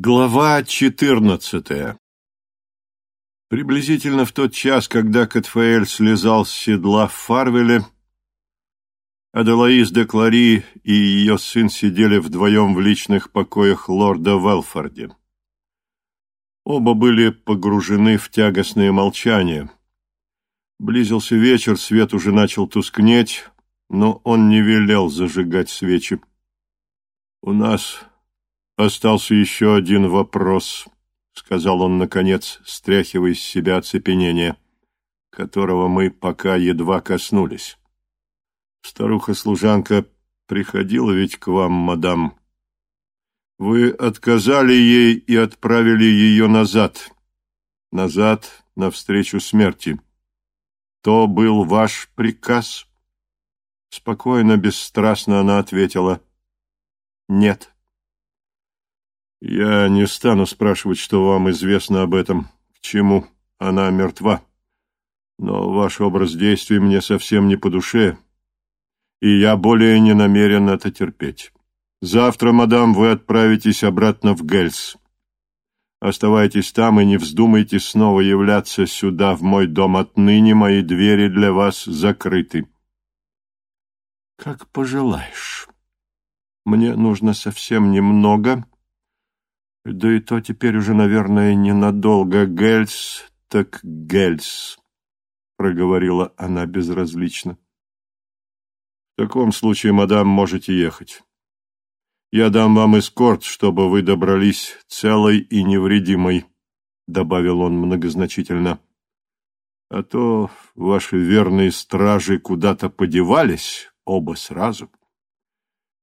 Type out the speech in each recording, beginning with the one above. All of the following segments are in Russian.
Глава четырнадцатая Приблизительно в тот час, когда Катфаэль слезал с седла в Фарвеле, Аделаис де Клари и ее сын сидели вдвоем в личных покоях лорда Велфорде. Оба были погружены в тягостное молчание. Близился вечер, свет уже начал тускнеть, но он не велел зажигать свечи. «У нас «Остался еще один вопрос», — сказал он, наконец, стряхивая с себя оцепенение, которого мы пока едва коснулись. «Старуха-служанка приходила ведь к вам, мадам. Вы отказали ей и отправили ее назад, назад навстречу смерти. То был ваш приказ?» Спокойно, бесстрастно она ответила «Нет». Я не стану спрашивать, что вам известно об этом, к чему она мертва. Но ваш образ действий мне совсем не по душе, и я более не намерен это терпеть. Завтра, мадам, вы отправитесь обратно в Гельс. Оставайтесь там и не вздумайте снова являться сюда, в мой дом. Отныне мои двери для вас закрыты. Как пожелаешь. Мне нужно совсем немного да и то теперь уже, наверное, ненадолго. Гельс так Гельс, проговорила она безразлично. В таком случае, мадам, можете ехать. Я дам вам эскорт, чтобы вы добрались целой и невредимой, добавил он многозначительно. А то ваши верные стражи куда-то подевались, оба сразу.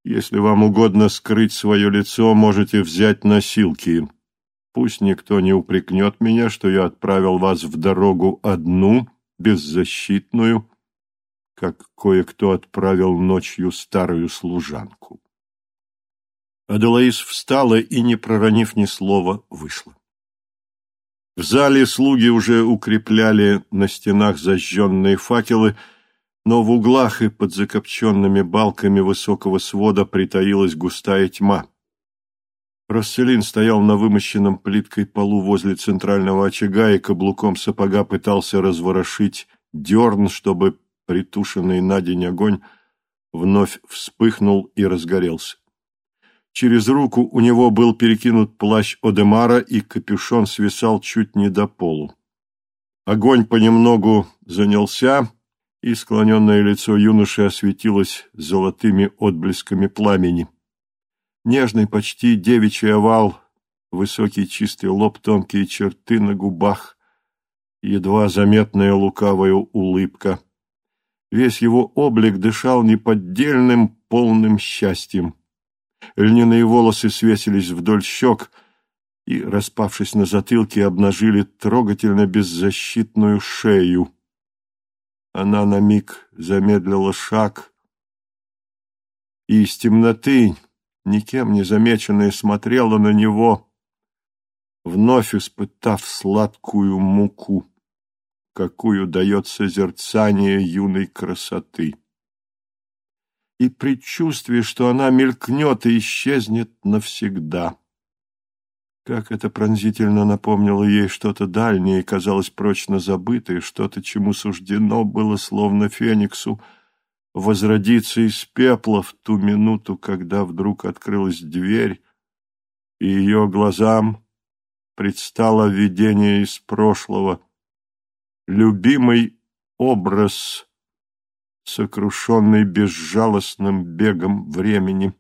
Если вам угодно скрыть свое лицо, можете взять носилки. Пусть никто не упрекнет меня, что я отправил вас в дорогу одну, беззащитную, как кое-кто отправил ночью старую служанку. Аделаис встала и, не проронив ни слова, вышла. В зале слуги уже укрепляли на стенах зажженные факелы, но в углах и под закопченными балками высокого свода притаилась густая тьма. Расселин стоял на вымощенном плиткой полу возле центрального очага и каблуком сапога пытался разворошить дерн, чтобы притушенный на день огонь вновь вспыхнул и разгорелся. Через руку у него был перекинут плащ Одемара, и капюшон свисал чуть не до полу. Огонь понемногу занялся, и склоненное лицо юноши осветилось золотыми отблесками пламени. Нежный, почти девичий овал, высокий чистый лоб, тонкие черты на губах, едва заметная лукавая улыбка. Весь его облик дышал неподдельным, полным счастьем. Льняные волосы свесились вдоль щек и, распавшись на затылке, обнажили трогательно беззащитную шею. Она на миг замедлила шаг, и из темноты, никем не замеченная, смотрела на него, вновь испытав сладкую муку, какую дает созерцание юной красоты. И предчувствие, что она мелькнет и исчезнет навсегда. Как это пронзительно напомнило ей что-то дальнее казалось прочно забытое, что-то, чему суждено было, словно фениксу, возродиться из пепла в ту минуту, когда вдруг открылась дверь, и ее глазам предстало видение из прошлого, любимый образ, сокрушенный безжалостным бегом времени.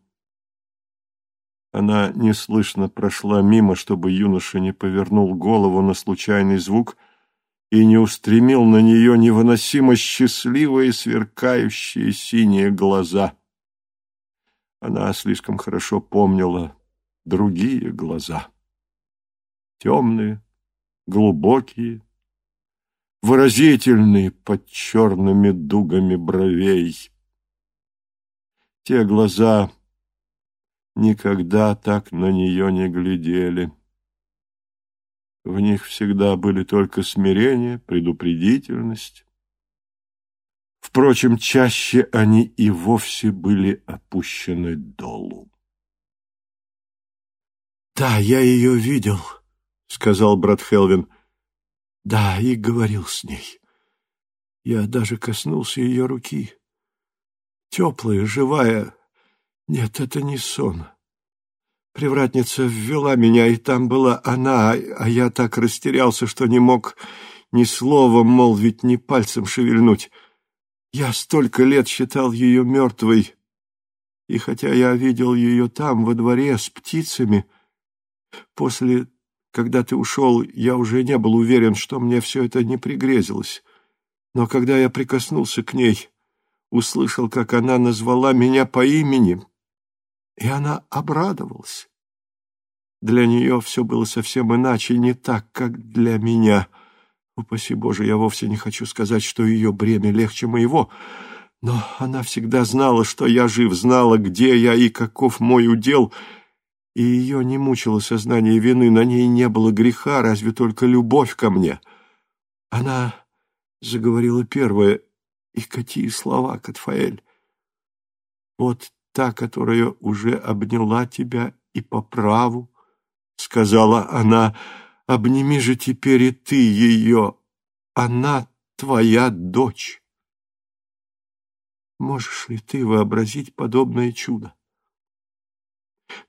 Она неслышно прошла мимо, чтобы юноша не повернул голову на случайный звук и не устремил на нее невыносимо счастливые сверкающие синие глаза. Она слишком хорошо помнила другие глаза. Темные, глубокие, выразительные под черными дугами бровей. Те глаза никогда так на нее не глядели. В них всегда были только смирение, предупредительность. Впрочем, чаще они и вовсе были опущены долу. Да, я ее видел, — сказал брат Хелвин. Да, и говорил с ней. Я даже коснулся ее руки. Теплая, живая. Нет, это не сон. Привратница ввела меня, и там была она, а я так растерялся, что не мог ни словом молвить, ни пальцем шевельнуть. Я столько лет считал ее мертвой, и хотя я видел ее там, во дворе, с птицами, после, когда ты ушел, я уже не был уверен, что мне все это не пригрезилось. Но когда я прикоснулся к ней, услышал, как она назвала меня по имени — и она обрадовалась. Для нее все было совсем иначе, не так, как для меня. Упаси Боже, я вовсе не хочу сказать, что ее бремя легче моего, но она всегда знала, что я жив, знала, где я и каков мой удел, и ее не мучило сознание вины, на ней не было греха, разве только любовь ко мне. Она заговорила первая, и какие слова, Катфаэль! Вот та, которая уже обняла тебя и по праву, — сказала она, — обними же теперь и ты ее, она твоя дочь. Можешь ли ты вообразить подобное чудо?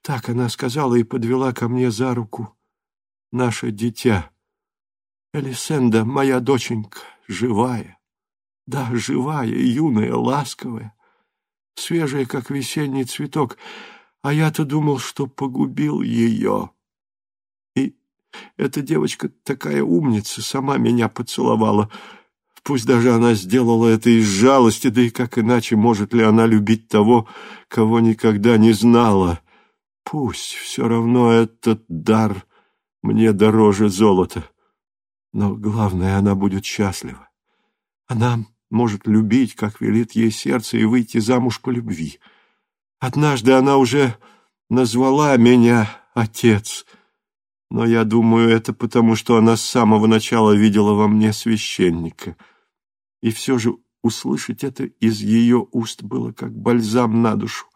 Так она сказала и подвела ко мне за руку наше дитя. Элисенда, моя доченька, живая, да, живая, юная, ласковая свежая, как весенний цветок, а я-то думал, что погубил ее. И эта девочка такая умница, сама меня поцеловала. Пусть даже она сделала это из жалости, да и как иначе может ли она любить того, кого никогда не знала? Пусть, все равно этот дар мне дороже золота. Но главное, она будет счастлива. Она может любить, как велит ей сердце, и выйти замуж по любви. Однажды она уже назвала меня отец, но я думаю, это потому, что она с самого начала видела во мне священника. И все же услышать это из ее уст было как бальзам на душу,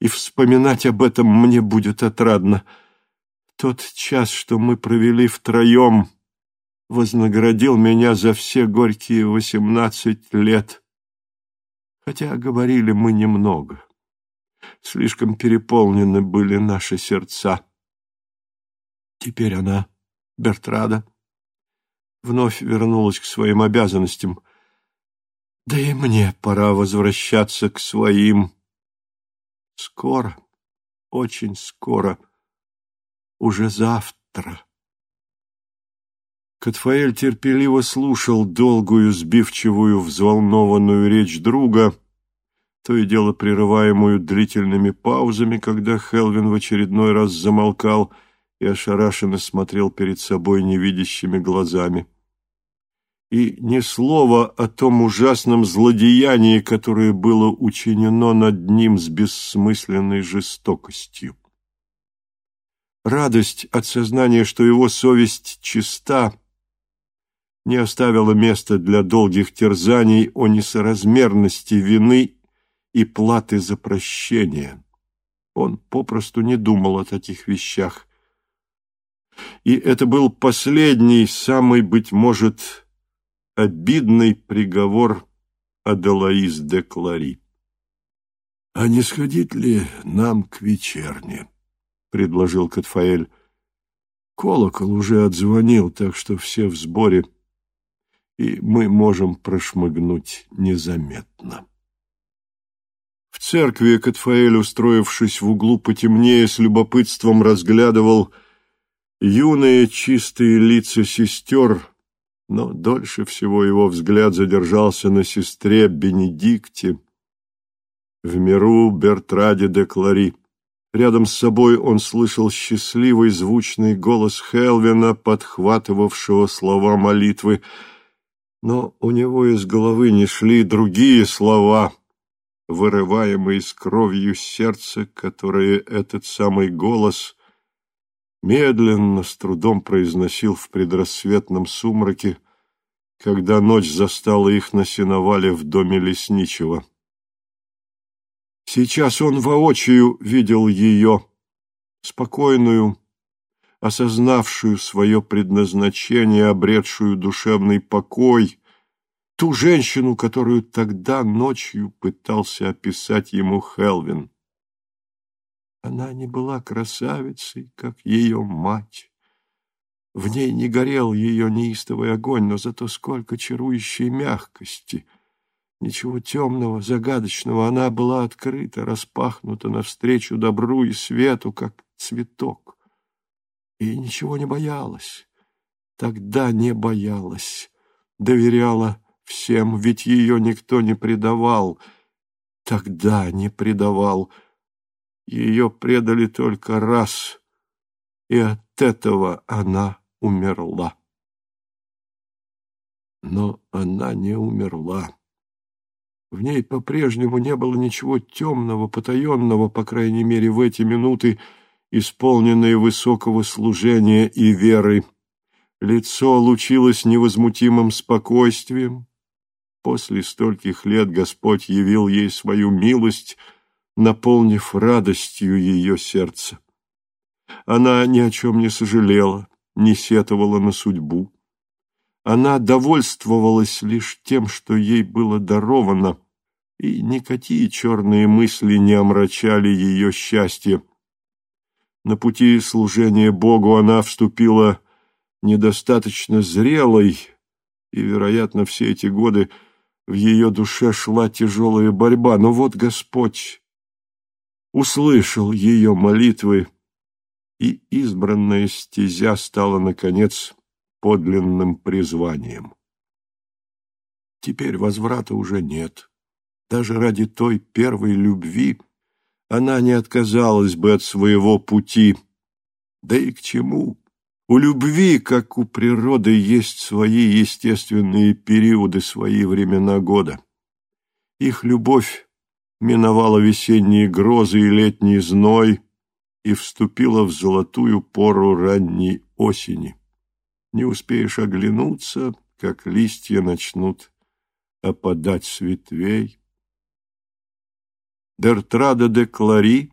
и вспоминать об этом мне будет отрадно. Тот час, что мы провели втроем, вознаградил меня за все горькие восемнадцать лет. Хотя говорили мы немного. Слишком переполнены были наши сердца. Теперь она, Бертрада, вновь вернулась к своим обязанностям. Да и мне пора возвращаться к своим. Скоро, очень скоро, уже завтра. Катфаэль терпеливо слушал долгую, сбивчивую, взволнованную речь друга, то и дело прерываемую длительными паузами, когда Хелвин в очередной раз замолкал и ошарашенно смотрел перед собой невидящими глазами. И ни слова о том ужасном злодеянии, которое было учинено над ним с бессмысленной жестокостью. Радость от сознания, что его совесть чиста, не оставила места для долгих терзаний о несоразмерности вины и платы за прощение. Он попросту не думал о таких вещах. И это был последний, самый, быть может, обидный приговор Аделаис де Клари. — А не сходить ли нам к вечерне? — предложил Катфаэль. Колокол уже отзвонил, так что все в сборе — и мы можем прошмыгнуть незаметно. В церкви Катфаэль, устроившись в углу потемнее, с любопытством разглядывал юные чистые лица сестер, но дольше всего его взгляд задержался на сестре Бенедикте, в миру Бертраде де Клари. Рядом с собой он слышал счастливый звучный голос Хелвина, подхватывавшего слова молитвы — но у него из головы не шли другие слова, вырываемые с кровью сердца, которые этот самый голос медленно, с трудом произносил в предрассветном сумраке, когда ночь застала их на сеновале в доме лесничего. Сейчас он воочию видел ее, спокойную, осознавшую свое предназначение, обретшую душевный покой, ту женщину, которую тогда ночью пытался описать ему Хелвин. Она не была красавицей, как ее мать. В ней не горел ее неистовый огонь, но зато сколько чарующей мягкости. Ничего темного, загадочного, она была открыта, распахнута навстречу добру и свету, как цветок. И ничего не боялась. Тогда не боялась. Доверяла всем, ведь ее никто не предавал. Тогда не предавал. Ее предали только раз, и от этого она умерла. Но она не умерла. В ней по-прежнему не было ничего темного, потаенного, по крайней мере, в эти минуты, исполненные высокого служения и веры. Лицо лучилось невозмутимым спокойствием. После стольких лет Господь явил ей свою милость, наполнив радостью ее сердце. Она ни о чем не сожалела, не сетовала на судьбу. Она довольствовалась лишь тем, что ей было даровано, и никакие черные мысли не омрачали ее счастье. На пути служения Богу она вступила недостаточно зрелой, и, вероятно, все эти годы в ее душе шла тяжелая борьба. Но вот Господь услышал ее молитвы и избранная стезя стала, наконец, подлинным призванием. Теперь возврата уже нет. Даже ради той первой любви она не отказалась бы от своего пути. Да и к чему? У любви, как у природы, есть свои естественные периоды, свои времена года. Их любовь миновала весенние грозы и летний зной, и вступила в золотую пору ранней осени. Не успеешь оглянуться, как листья начнут опадать с ветвей. Дертрада де Клари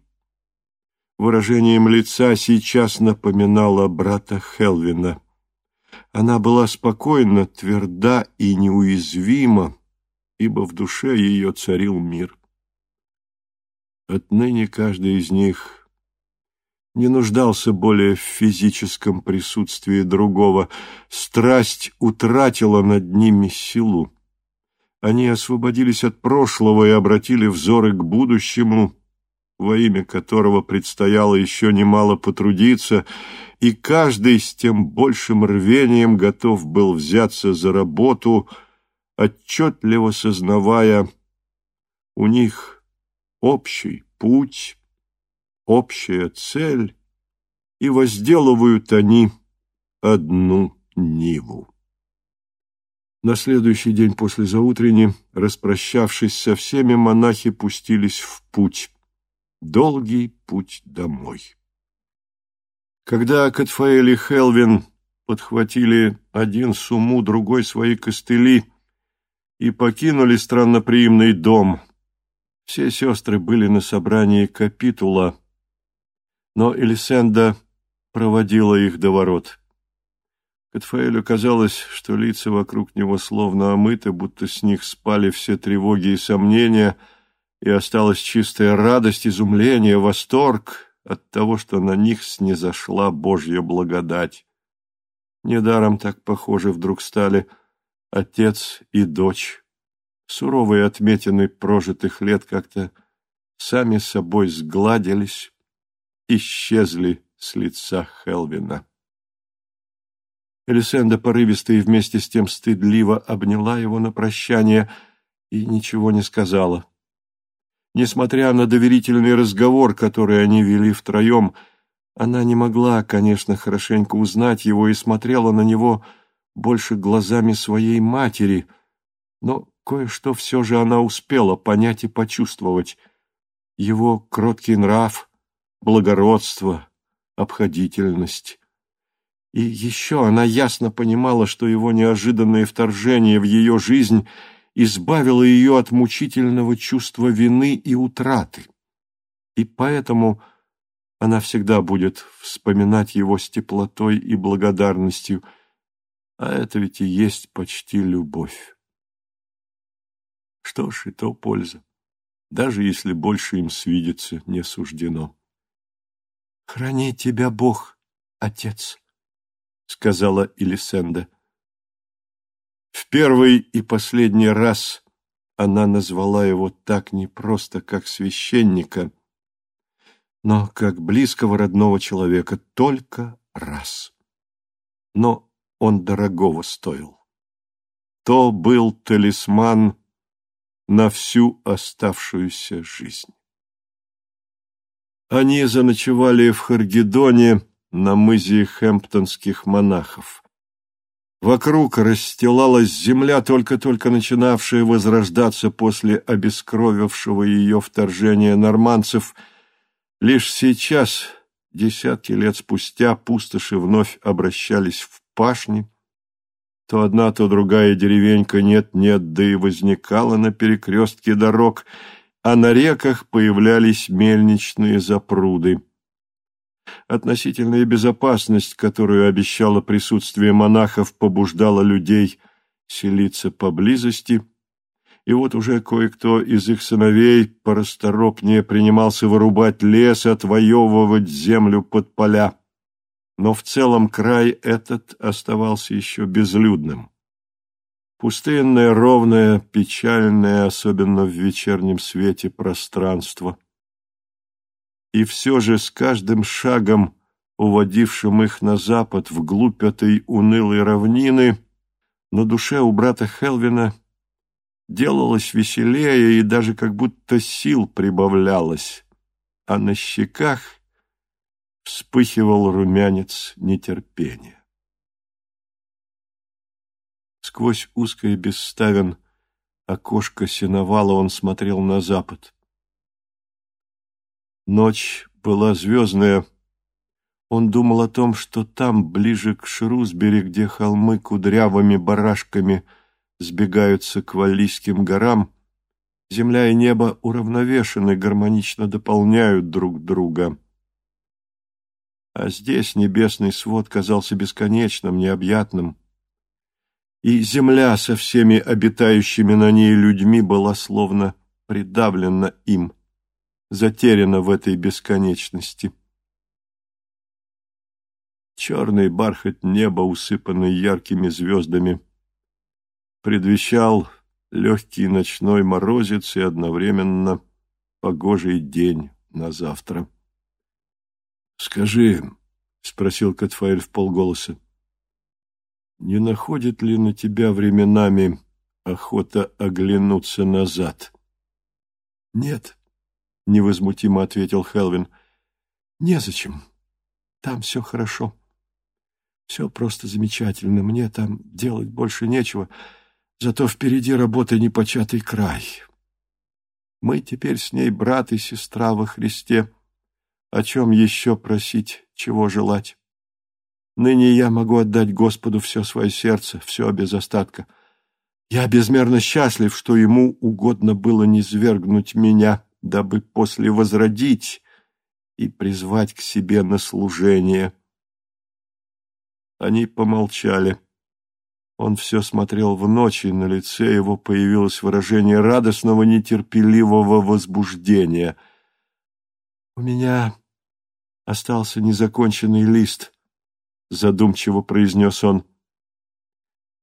выражением лица сейчас напоминала брата Хелвина. Она была спокойна, тверда и неуязвима, ибо в душе ее царил мир. Отныне каждый из них не нуждался более в физическом присутствии другого. Страсть утратила над ними силу. Они освободились от прошлого и обратили взоры к будущему, во имя которого предстояло еще немало потрудиться, и каждый с тем большим рвением готов был взяться за работу, отчетливо сознавая, у них общий путь, общая цель, и возделывают они одну ниву. На следующий день после заутрени, распрощавшись со всеми, монахи пустились в путь, долгий путь домой. Когда Катфаэль и Хелвин подхватили один суму, другой свои костыли и покинули странноприимный дом, все сестры были на собрании капитула, но Элисенда проводила их до ворот. Катфаэлю казалось, что лица вокруг него словно омыты, будто с них спали все тревоги и сомнения, и осталась чистая радость, изумление, восторг от того, что на них снизошла Божья благодать. Недаром так похожи вдруг стали отец и дочь. Суровые отметины прожитых лет как-то сами собой сгладились, исчезли с лица Хелвина. Элисенда порывисто и вместе с тем стыдливо обняла его на прощание и ничего не сказала. Несмотря на доверительный разговор, который они вели втроем, она не могла, конечно, хорошенько узнать его и смотрела на него больше глазами своей матери, но кое-что все же она успела понять и почувствовать. Его кроткий нрав, благородство, обходительность. И еще она ясно понимала, что его неожиданное вторжение в ее жизнь избавило ее от мучительного чувства вины и утраты. И поэтому Она всегда будет вспоминать его с теплотой и благодарностью, а это ведь и есть почти любовь. Что ж, и то польза, даже если больше им свидеться не суждено. «Храни тебя Бог, отец», — сказала Элисенда. В первый и последний раз она назвала его так не просто, как священника, но как близкого родного человека только раз. Но он дорогого стоил. То был талисман на всю оставшуюся жизнь. Они заночевали в Харгедоне на мызе хэмптонских монахов. Вокруг расстилалась земля, только-только начинавшая возрождаться после обескровившего ее вторжения норманцев – Лишь сейчас, десятки лет спустя, пустоши вновь обращались в пашни. То одна, то другая деревенька нет-нет, да и возникала на перекрестке дорог, а на реках появлялись мельничные запруды. Относительная безопасность, которую обещало присутствие монахов, побуждала людей селиться поблизости – и вот уже кое-кто из их сыновей порасторопнее принимался вырубать лес, отвоевывать землю под поля. Но в целом край этот оставался еще безлюдным. Пустынное, ровное, печальное, особенно в вечернем свете, пространство. И все же с каждым шагом, уводившим их на запад, вглубь этой унылой равнины, на душе у брата Хелвина делалось веселее и даже как будто сил прибавлялось, а на щеках вспыхивал румянец нетерпения. Сквозь узкое бесставен окошко сеновала он смотрел на запад. Ночь была звездная. Он думал о том, что там, ближе к Шрусбери, где холмы кудрявыми барашками – сбегаются к Валлийским горам, земля и небо уравновешены, гармонично дополняют друг друга. А здесь небесный свод казался бесконечным, необъятным, и земля со всеми обитающими на ней людьми была словно придавлена им, затеряна в этой бесконечности. Черный бархат неба, усыпанный яркими звездами — предвещал легкий ночной морозец и одновременно погожий день на завтра. — Скажи, — спросил Катфаэль в полголоса, — не находит ли на тебя временами охота оглянуться назад? — Нет, — невозмутимо ответил Хелвин. — Незачем. Там все хорошо. Все просто замечательно. Мне там делать больше нечего. — Зато впереди работы непочатый край. Мы теперь с ней брат и сестра во Христе. О чем еще просить, чего желать? Ныне я могу отдать Господу все свое сердце, все без остатка. Я безмерно счастлив, что ему угодно было низвергнуть меня, дабы после возродить и призвать к себе на служение. Они помолчали. Он все смотрел в ночь, и на лице его появилось выражение радостного, нетерпеливого возбуждения. «У меня остался незаконченный лист», — задумчиво произнес он.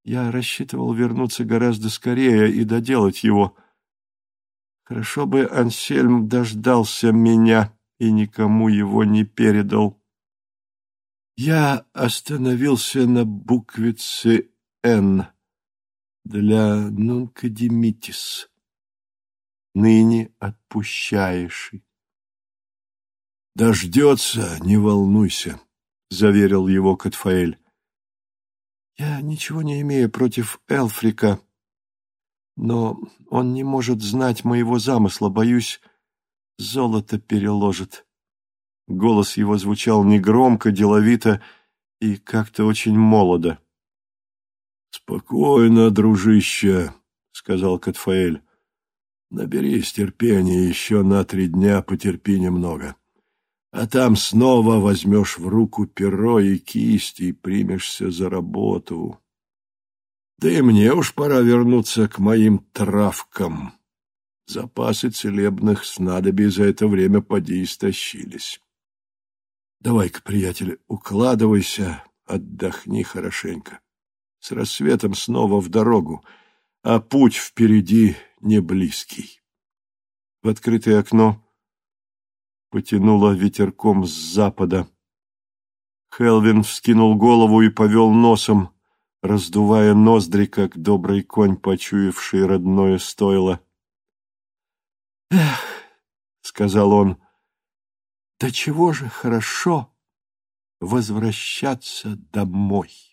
«Я рассчитывал вернуться гораздо скорее и доделать его. Хорошо бы Ансельм дождался меня и никому его не передал». Я остановился на буквице Н для нункадемитис, ныне отпущаешь. Дождется, не волнуйся, — заверил его Катфаэль. Я ничего не имею против Элфрика, но он не может знать моего замысла, боюсь, золото переложит. Голос его звучал негромко, деловито и как-то очень молодо. — Спокойно, дружище, — сказал — Наберись терпения, еще на три дня потерпи немного. А там снова возьмешь в руку перо и кисть и примешься за работу. Да и мне уж пора вернуться к моим травкам. Запасы целебных снадобий за это время поди истощились. Давай-ка, приятель, укладывайся, отдохни хорошенько. С рассветом снова в дорогу, а путь впереди не близкий. В открытое окно потянуло ветерком с запада. Хелвин вскинул голову и повел носом, раздувая ноздри, как добрый конь, почуявший родное стойло. «Эх!» — сказал он. «Да чего же хорошо возвращаться домой!»